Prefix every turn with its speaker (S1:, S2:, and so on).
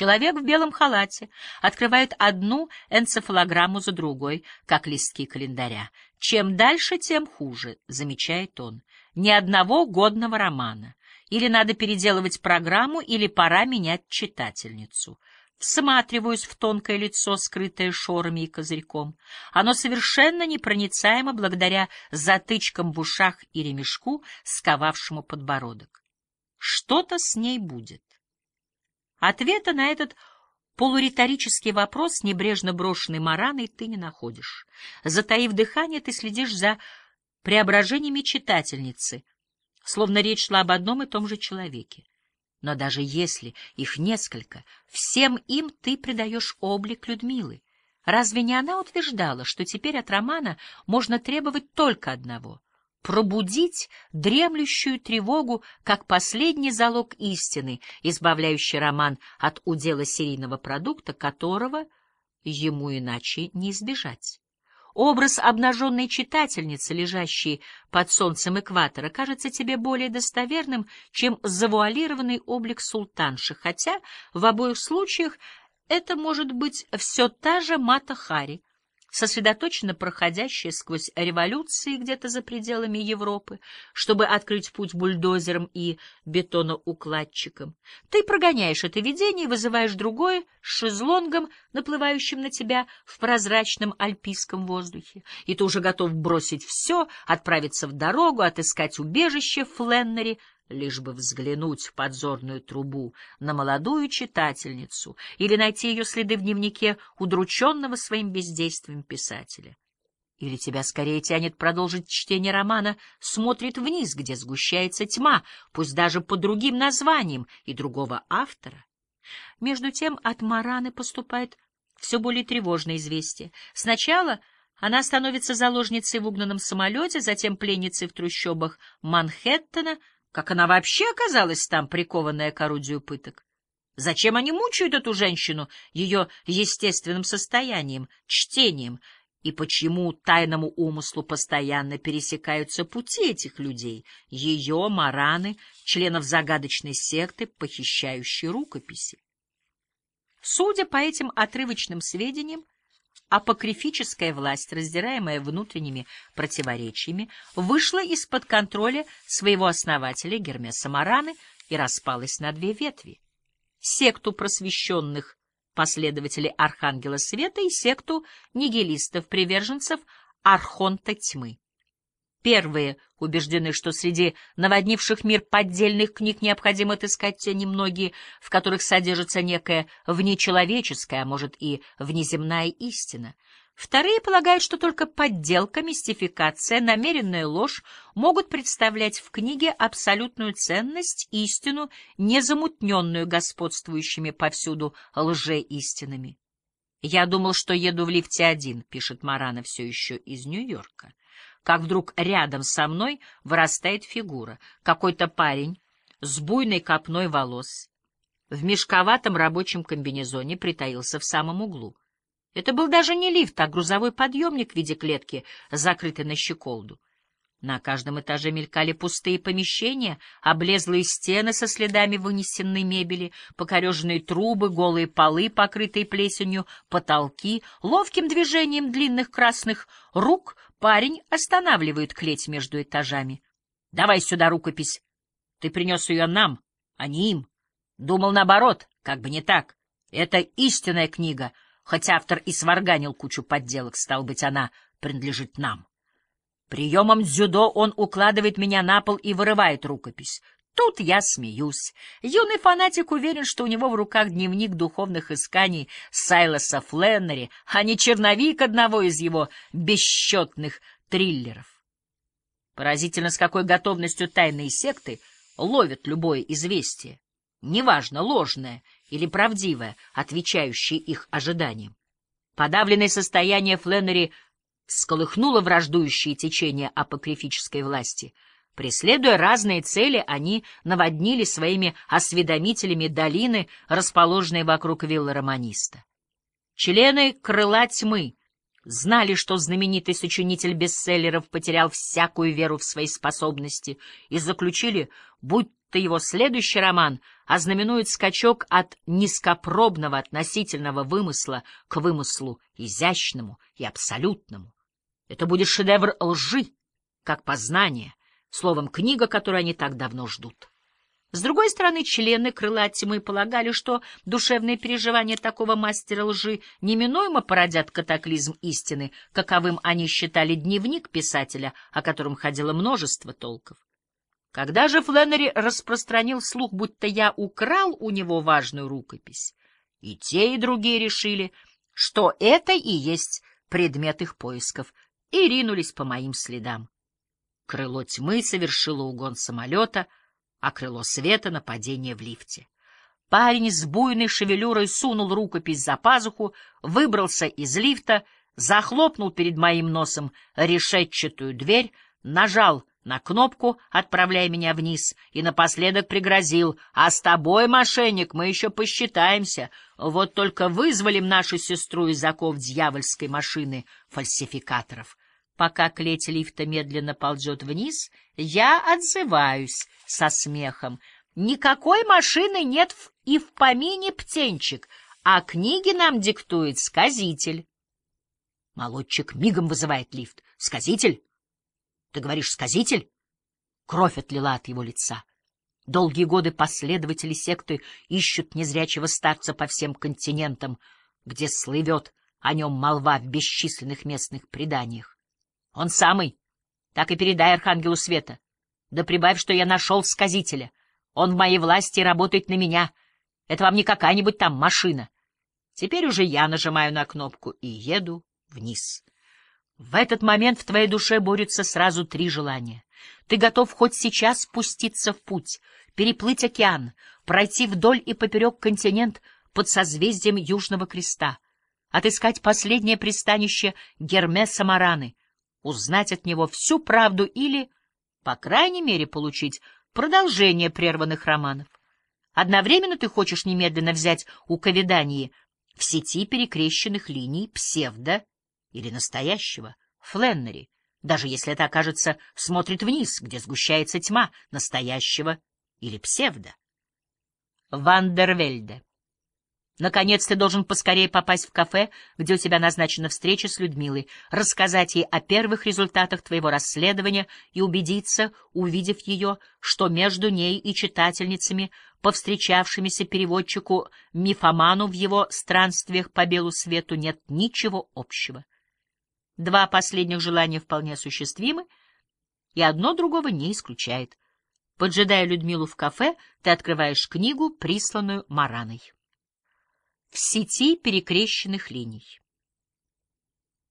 S1: Человек в белом халате открывает одну энцефалограмму за другой, как листки календаря. Чем дальше, тем хуже, замечает он. Ни одного годного романа. Или надо переделывать программу, или пора менять читательницу. Всматриваюсь в тонкое лицо, скрытое шорами и козырьком. Оно совершенно непроницаемо благодаря затычкам в ушах и ремешку, сковавшему подбородок. Что-то с ней будет. Ответа на этот полуриторический вопрос, небрежно брошенный Мараной, ты не находишь. Затаив дыхание, ты следишь за преображениями читательницы, словно речь шла об одном и том же человеке. Но даже если их несколько, всем им ты придаешь облик Людмилы. Разве не она утверждала, что теперь от романа можно требовать только одного — пробудить дремлющую тревогу как последний залог истины, избавляющий роман от удела серийного продукта, которого ему иначе не избежать. Образ обнаженной читательницы, лежащей под солнцем экватора, кажется тебе более достоверным, чем завуалированный облик султанши, хотя в обоих случаях это может быть все та же Мата Хари, сосредоточенно проходящая сквозь революции где-то за пределами Европы, чтобы открыть путь бульдозерам и бетоноукладчикам. Ты прогоняешь это видение и вызываешь другое с шезлонгом, наплывающим на тебя в прозрачном альпийском воздухе, и ты уже готов бросить все, отправиться в дорогу, отыскать убежище в Фленнере, лишь бы взглянуть в подзорную трубу на молодую читательницу или найти ее следы в дневнике удрученного своим бездействием писателя. Или тебя скорее тянет продолжить чтение романа «Смотрит вниз», где сгущается тьма, пусть даже по другим названиям и другого автора. Между тем от Мараны поступает все более тревожное известие. Сначала она становится заложницей в угнанном самолете, затем пленницей в трущобах Манхэттена, как она вообще оказалась там, прикованная к орудию пыток? Зачем они мучают эту женщину ее естественным состоянием, чтением, и почему тайному умыслу постоянно пересекаются пути этих людей, ее, Мараны, членов загадочной секты, похищающей рукописи? Судя по этим отрывочным сведениям, апокрифическая власть, раздираемая внутренними противоречиями, вышла из-под контроля своего основателя Гермеса Мараны и распалась на две ветви. Секту просвещенных последователей Архангела Света и секту нигилистов-приверженцев Архонта Тьмы. Первые убеждены, что среди наводнивших мир поддельных книг необходимо отыскать те немногие, в которых содержится некая внечеловеческая, а может и внеземная истина. Вторые полагают, что только подделка, мистификация, намеренная ложь могут представлять в книге абсолютную ценность, истину, незамутненную господствующими повсюду лжеистинами. «Я думал, что еду в лифте один», — пишет Марана все еще из Нью-Йорка как вдруг рядом со мной вырастает фигура. Какой-то парень с буйной копной волос в мешковатом рабочем комбинезоне притаился в самом углу. Это был даже не лифт, а грузовой подъемник в виде клетки, закрытый на щеколду. На каждом этаже мелькали пустые помещения, облезлые стены со следами вынесенной мебели, покореженные трубы, голые полы, покрытые плесенью, потолки. Ловким движением длинных красных рук парень останавливает клеть между этажами. — Давай сюда рукопись. Ты принес ее нам, а не им. Думал наоборот, как бы не так. Это истинная книга, хоть автор и сварганил кучу подделок, стал быть, она принадлежит нам. Приемом дзюдо он укладывает меня на пол и вырывает рукопись. Тут я смеюсь. Юный фанатик уверен, что у него в руках дневник духовных исканий Сайлоса Фленнери, а не черновик одного из его бесчетных триллеров. Поразительно, с какой готовностью тайные секты ловят любое известие, неважно, ложное или правдивое, отвечающее их ожиданиям. Подавленное состояние Фленнери сколыхнуло враждующие течения апокрифической власти. Преследуя разные цели, они наводнили своими осведомителями долины, расположенные вокруг виллы Романиста. Члены крыла тьмы знали, что знаменитый сочинитель бестселлеров потерял всякую веру в свои способности и заключили, будто его следующий роман ознаменует скачок от низкопробного относительного вымысла к вымыслу изящному и абсолютному. Это будет шедевр лжи, как познание, словом, книга, которую они так давно ждут. С другой стороны, члены крыла тьмы полагали, что душевные переживания такого мастера лжи неминуемо породят катаклизм истины, каковым они считали дневник писателя, о котором ходило множество толков. Когда же Фленнери распространил слух, будто я украл у него важную рукопись, и те, и другие решили, что это и есть предмет их поисков, и ринулись по моим следам. Крыло тьмы совершило угон самолета — а крыло света — нападение в лифте. Парень с буйной шевелюрой сунул рукопись за пазуху, выбрался из лифта, захлопнул перед моим носом решетчатую дверь, нажал на кнопку, отправляя меня вниз, и напоследок пригрозил, «А с тобой, мошенник, мы еще посчитаемся. Вот только вызволим нашу сестру из оков дьявольской машины фальсификаторов». Пока клеть лифта медленно ползет вниз, я отзываюсь со смехом. Никакой машины нет и в помине птенчик, а книги нам диктует сказитель. Молодчик мигом вызывает лифт. Сказитель? Ты говоришь, сказитель? Кровь отлила от его лица. Долгие годы последователи секты ищут незрячего старца по всем континентам, где слывет о нем молва в бесчисленных местных преданиях. Он самый. Так и передай Архангелу Света. Да прибавь, что я нашел сказителя. Он в моей власти работает на меня. Это вам не какая-нибудь там машина. Теперь уже я нажимаю на кнопку и еду вниз. В этот момент в твоей душе борются сразу три желания. Ты готов хоть сейчас спуститься в путь, переплыть океан, пройти вдоль и поперек континент под созвездием Южного Креста, отыскать последнее пристанище Гермеса Мараны, узнать от него всю правду или, по крайней мере, получить продолжение прерванных романов. Одновременно ты хочешь немедленно взять у Ковидании в сети перекрещенных линий псевдо или настоящего Фленнери, даже если это окажется смотрит вниз, где сгущается тьма настоящего или псевдо. Вандервельде Наконец, ты должен поскорее попасть в кафе, где у тебя назначена встреча с Людмилой, рассказать ей о первых результатах твоего расследования и убедиться, увидев ее, что между ней и читательницами, повстречавшимися переводчику Мифоману в его странствиях по белу свету, нет ничего общего. Два последних желания вполне осуществимы, и одно другого не исключает. Поджидая Людмилу в кафе, ты открываешь книгу, присланную Мараной в сети перекрещенных линий.